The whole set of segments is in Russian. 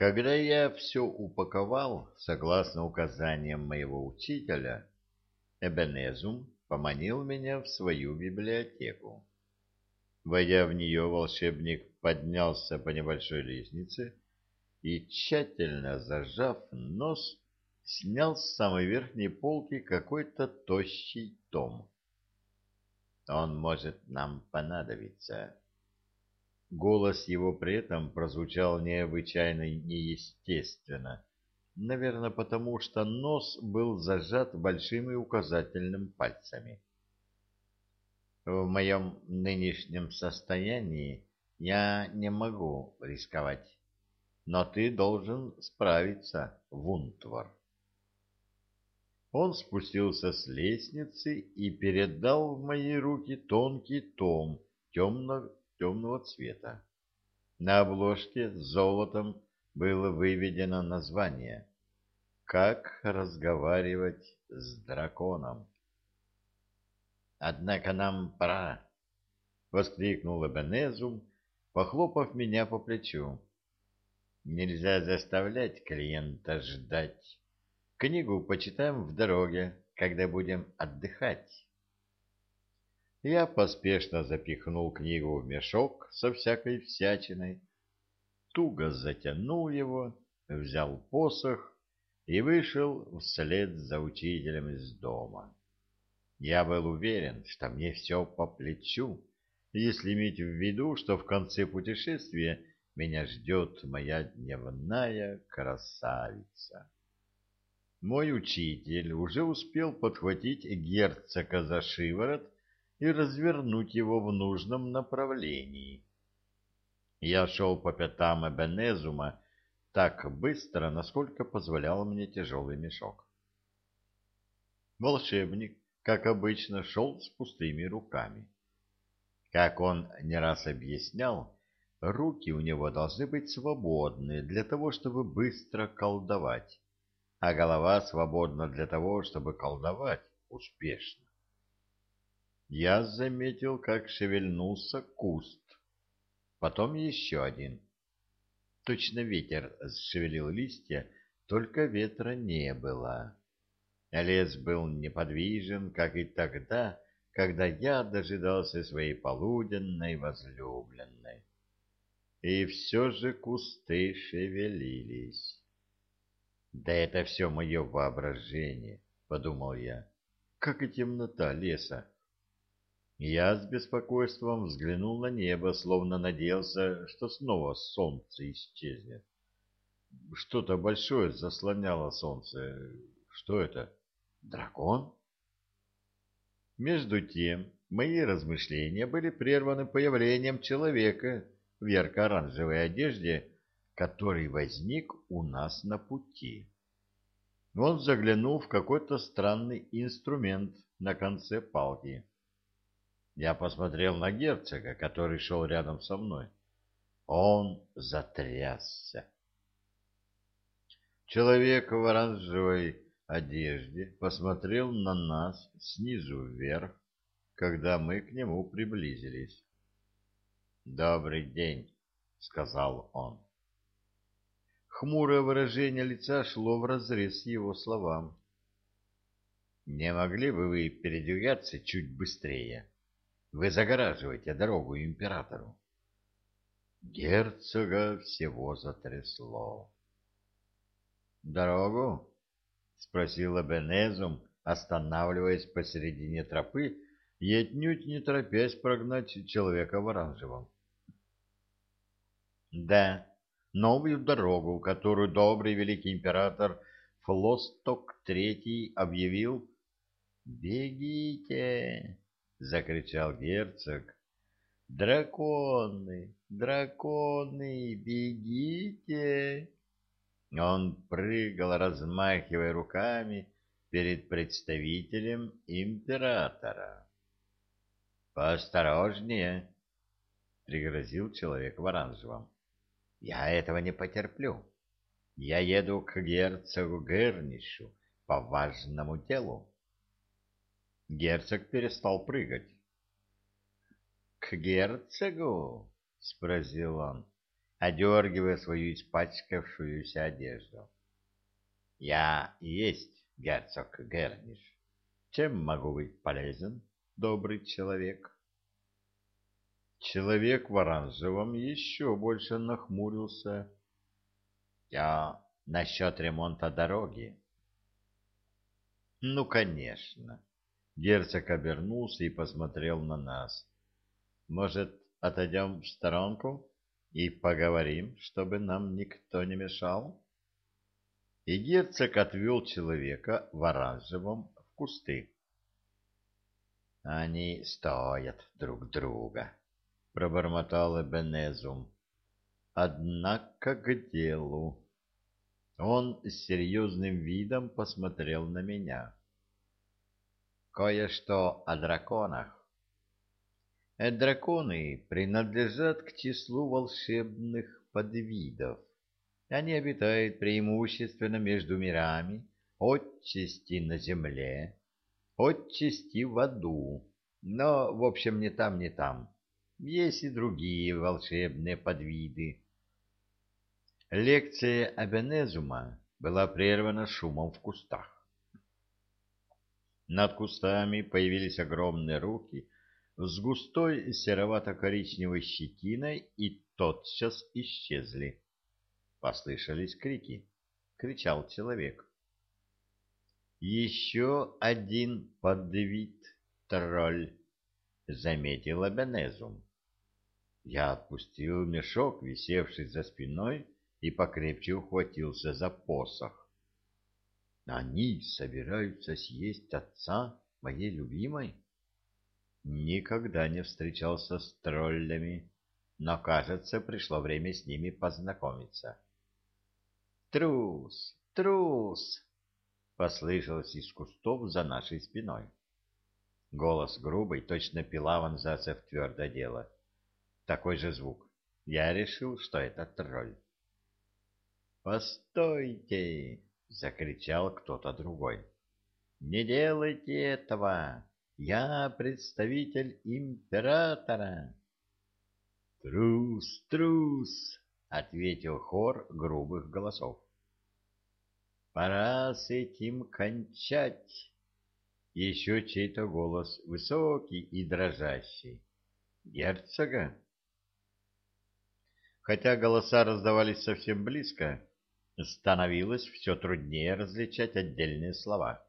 Когда я все упаковал, согласно указаниям моего учителя, Эбенезум поманил меня в свою библиотеку. Войдя в нее, волшебник поднялся по небольшой лестнице и, тщательно зажав нос, снял с самой верхней полки какой-то тощий том. «Он может нам понадобиться». Голос его при этом прозвучал необычайно неестественно, наверное, потому что нос был зажат большим и указательным пальцами. В моем нынешнем состоянии я не могу рисковать, но ты должен справиться, Вунтвар. Он спустился с лестницы и передал в мои руки тонкий том темно-темного цвета. На обложке золотом было выведено название «Как разговаривать с драконом». «Однако нам пора!» — воскликнул Эбенезум, похлопав меня по плечу. «Нельзя заставлять клиента ждать». Книгу почитаем в дороге, когда будем отдыхать. Я поспешно запихнул книгу в мешок со всякой всячиной, туго затянул его, взял посох и вышел вслед за учителем из дома. Я был уверен, что мне все по плечу, если иметь в виду, что в конце путешествия меня ждет моя дневная красавица. Мой учитель уже успел подхватить герцога за шиворот и развернуть его в нужном направлении. Я шел по пятам Эбенезума так быстро, насколько позволял мне тяжелый мешок. Волшебник, как обычно, шел с пустыми руками. Как он не раз объяснял, руки у него должны быть свободны для того, чтобы быстро колдовать а голова свободна для того, чтобы колдовать успешно. Я заметил, как шевельнулся куст, потом еще один. Точно ветер шевелил листья, только ветра не было. Лес был неподвижен, как и тогда, когда я дожидался своей полуденной возлюбленной. И все же кусты шевелились. Да это все мое воображение, подумал я, как и темнота леса. Я с беспокойством взглянул на небо, словно надеялся, что снова солнце исчезнет. Что-то большое заслоняло солнце. Что это? Дракон? Между тем, мои размышления были прерваны появлением человека в ярко-оранжевой одежде, который возник у нас на пути. Он заглянул в какой-то странный инструмент на конце палки. Я посмотрел на герцога, который шел рядом со мной. Он затрясся. Человек в оранжевой одежде посмотрел на нас снизу вверх, когда мы к нему приблизились. «Добрый день», — сказал он. Хмурое выражение лица шло вразрез с его словам. «Не могли бы вы передвигаться чуть быстрее? Вы загораживаете дорогу императору». Герцога всего затрясло. «Дорогу?» — спросила Бенезум, останавливаясь посередине тропы и отнюдь не торопясь прогнать человека в оранжевом. «Да», новую дорогу, которую добрый великий император Флосток III объявил «Бегите!» — закричал герцог. «Драконы! Драконы! Бегите!» Он прыгал, размахивая руками перед представителем императора. «Поосторожнее!» — пригрозил человек в оранжевом. Я этого не потерплю. Я еду к герцогу Гернишу по важному делу. Герцог перестал прыгать. — К герцогу? — спросил он. одергивая свою испачкавшуюся одежду. — Я есть герцог Герниш. Чем могу быть полезен, добрый человек? Человек в оранжевом еще больше нахмурился. — Я насчет ремонта дороги. — Ну, конечно. Герцог обернулся и посмотрел на нас. — Может, отойдем в сторонку и поговорим, чтобы нам никто не мешал? И герцог отвел человека в оранжевом в кусты. — Они стоят друг друга, — пробормотал Эбенезум. — Однако к делу. Он с серьезным видом посмотрел на меня. Кое-что о драконах. Драконы принадлежат к числу волшебных подвидов. Они обитают преимущественно между мирами, отчасти на земле, отчасти в аду, но, в общем, не там, не там. Есть и другие волшебные подвиды, Лекция Абенезума была прервана шумом в кустах. Над кустами появились огромные руки с густой серовато-коричневой щетиной и тотчас исчезли. Послышались крики. Кричал человек. «Еще один подвид тролль», — заметил Абенезум. Я отпустил мешок, висевший за спиной, — и покрепче ухватился за посох. Они собираются съесть отца моей любимой? Никогда не встречался с троллями, но, кажется, пришло время с ними познакомиться. «Трус! Трус!» — послышалось из кустов за нашей спиной. Голос грубый, точно пила вонзаться в твердое дело. Такой же звук. Я решил, что это тролль. «Постойте!» — закричал кто-то другой. «Не делайте этого! Я представитель императора!» «Трус, трус!» — ответил хор грубых голосов. «Пора с этим кончать!» Еще чей-то голос, высокий и дрожащий. «Герцога?» Хотя голоса раздавались совсем близко, становилось все труднее различать отдельные слова.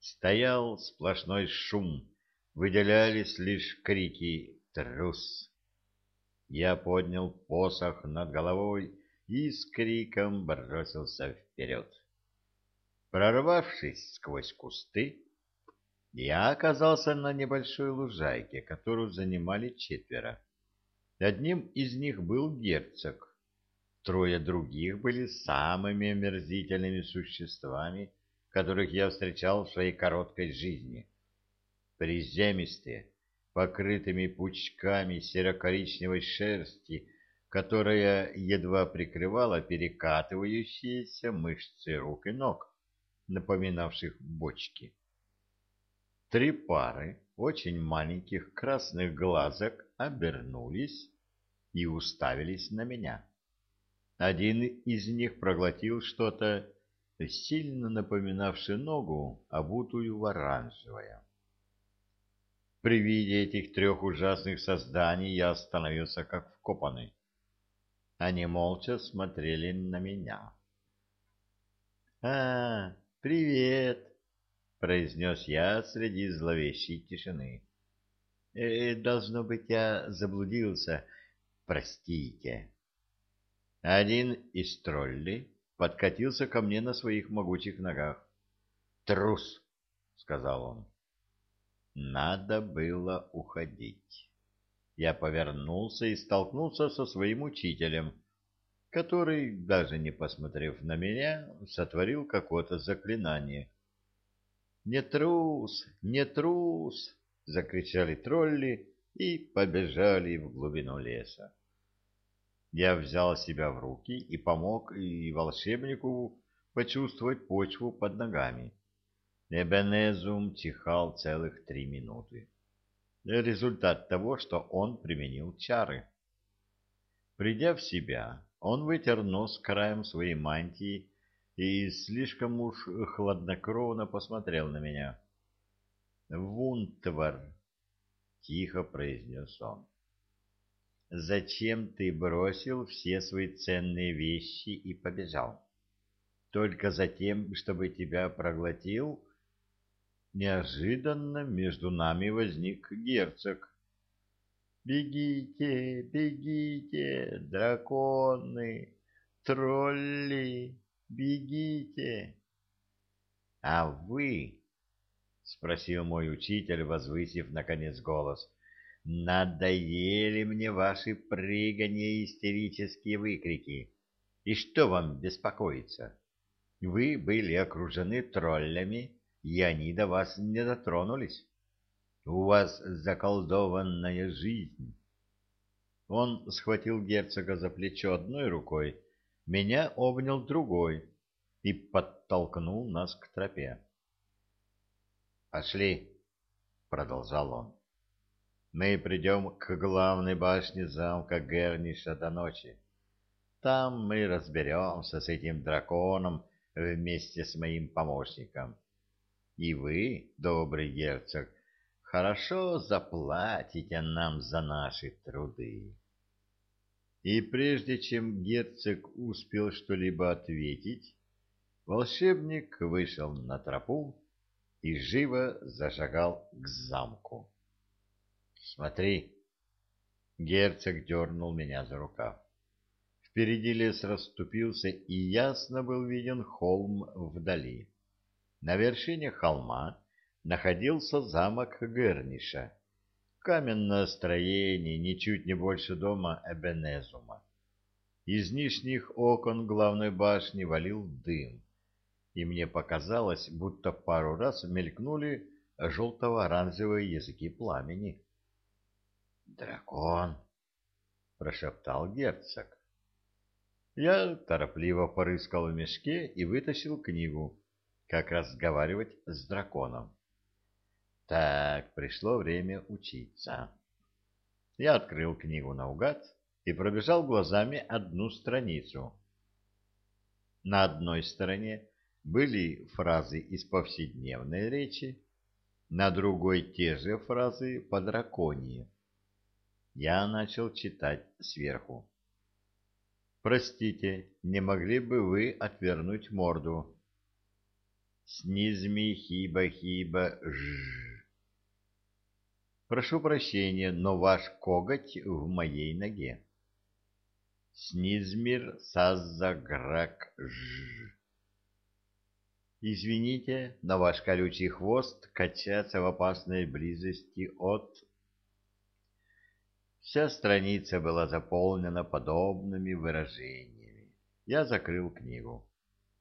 Стоял сплошной шум, выделялись лишь крики «Трус!». Я поднял посох над головой и с криком бросился вперед. Прорвавшись сквозь кусты, я оказался на небольшой лужайке, которую занимали четверо. Одним из них был герцог, Трое других были самыми омерзительными существами, которых я встречал в своей короткой жизни. Приземистые, покрытыми пучками серо-коричневой шерсти, которая едва прикрывала перекатывающиеся мышцы рук и ног, напоминавших бочки. Три пары очень маленьких красных глазок обернулись и уставились на меня. Один из них проглотил что-то, сильно напоминавшее ногу, обутую в оранжевое. При виде этих трех ужасных созданий я остановился как вкопанный. Они молча смотрели на меня. — А, привет! — произнес я среди зловещей тишины. «Э, — Должно быть, я заблудился. Простите. Один из троллей подкатился ко мне на своих могучих ногах. «Трус!» — сказал он. Надо было уходить. Я повернулся и столкнулся со своим учителем, который, даже не посмотрев на меня, сотворил какое-то заклинание. «Не трус! Не трус!» — закричали тролли и побежали в глубину леса. Я взял себя в руки и помог и волшебнику почувствовать почву под ногами. Эбенезум чихал целых три минуты. Результат того, что он применил чары. Придя в себя, он вытер нос краем своей мантии и слишком уж хладнокровно посмотрел на меня. «Вунтвар», — тихо произнес он, — «зачем ты бросил все свои ценные вещи и побежал? Только за тем, чтобы тебя проглотил?» Неожиданно между нами возник герцог. «Бегите, бегите, драконы, тролли, бегите!» «А вы?» — спросил мой учитель, возвысив, наконец, голос. «Надоели мне ваши прыгания и истерические выкрики. И что вам беспокоиться? Вы были окружены троллями, и они до вас не дотронулись. У вас заколдованная жизнь. Он схватил герцога за плечо одной рукой, меня обнял другой и подтолкнул нас к тропе. «Пошли», — продолжал он. «Мы придем к главной башне замка Герниша до ночи. Там мы разберемся с этим драконом вместе с моим помощником. И вы, добрый герцог, хорошо заплатите нам за наши труды. И прежде чем герцог успел что-либо ответить, волшебник вышел на тропу и живо зашагал к замку. «Смотри!» Герцог дернул меня за рукав. Впереди лес расступился, и ясно был виден холм вдали. На вершине холма находился замок Герниша, каменное строение, ничуть не больше дома Эбенезума. Из нижних окон главной башни валил дым, и мне показалось, будто пару раз мелькнули желто-оранжевые языки пламени. «Дракон!» — прошептал герцог. Я торопливо порыскал в мешке и вытащил книгу как разговаривать с драконом. Так, пришло время учиться. Я открыл книгу наугад и пробежал глазами одну страницу. На одной стороне были фразы из повседневной речи, на другой те же фразы по драконии. Я начал читать сверху. «Простите, не могли бы вы отвернуть морду?» Снизми хиба-хиба ж. Прошу прощения, но ваш коготь в моей ноге. Снизмир сазаграк ж. Извините, но ваш колючий хвост качается в опасной близости от... Вся страница была заполнена подобными выражениями. Я закрыл книгу.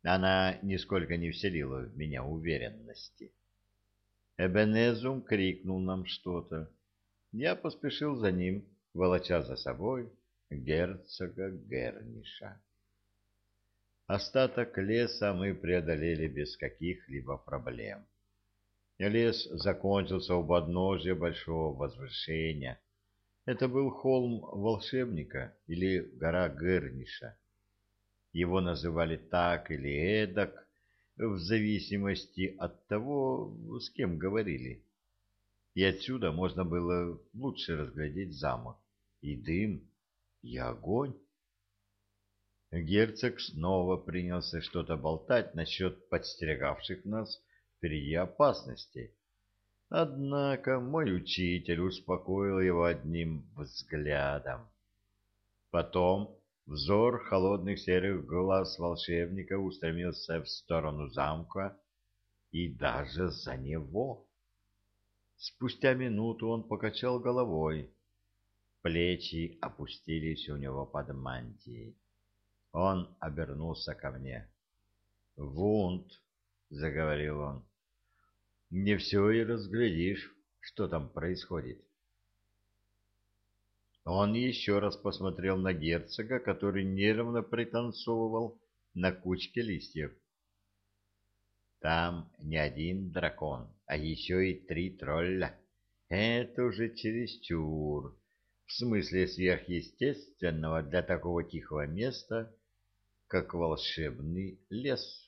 Она нисколько не вселила в меня уверенности. Эбенезум крикнул нам что-то. Я поспешил за ним, волоча за собой герцога Герниша. Остаток леса мы преодолели без каких-либо проблем. Лес закончился у подножия большого возвышения. Это был холм волшебника или гора Герниша. Его называли так или эдак, в зависимости от того, с кем говорили. И отсюда можно было лучше разглядеть замок, и дым, и огонь. Герцог снова принялся что-то болтать насчет подстерегавших нас впереди опасностей. Однако мой учитель успокоил его одним взглядом. Потом Взор холодных серых глаз волшебника устремился в сторону замка и даже за него. Спустя минуту он покачал головой. Плечи опустились у него под мантией. Он обернулся ко мне. «Вунт», — заговорил он, — «не все и разглядишь, что там происходит». Он еще раз посмотрел на герцога, который нервно пританцовывал на кучке листьев. Там не один дракон, а еще и три тролля. Это уже чересчур. в смысле сверхъестественного для такого тихого места, как волшебный лес.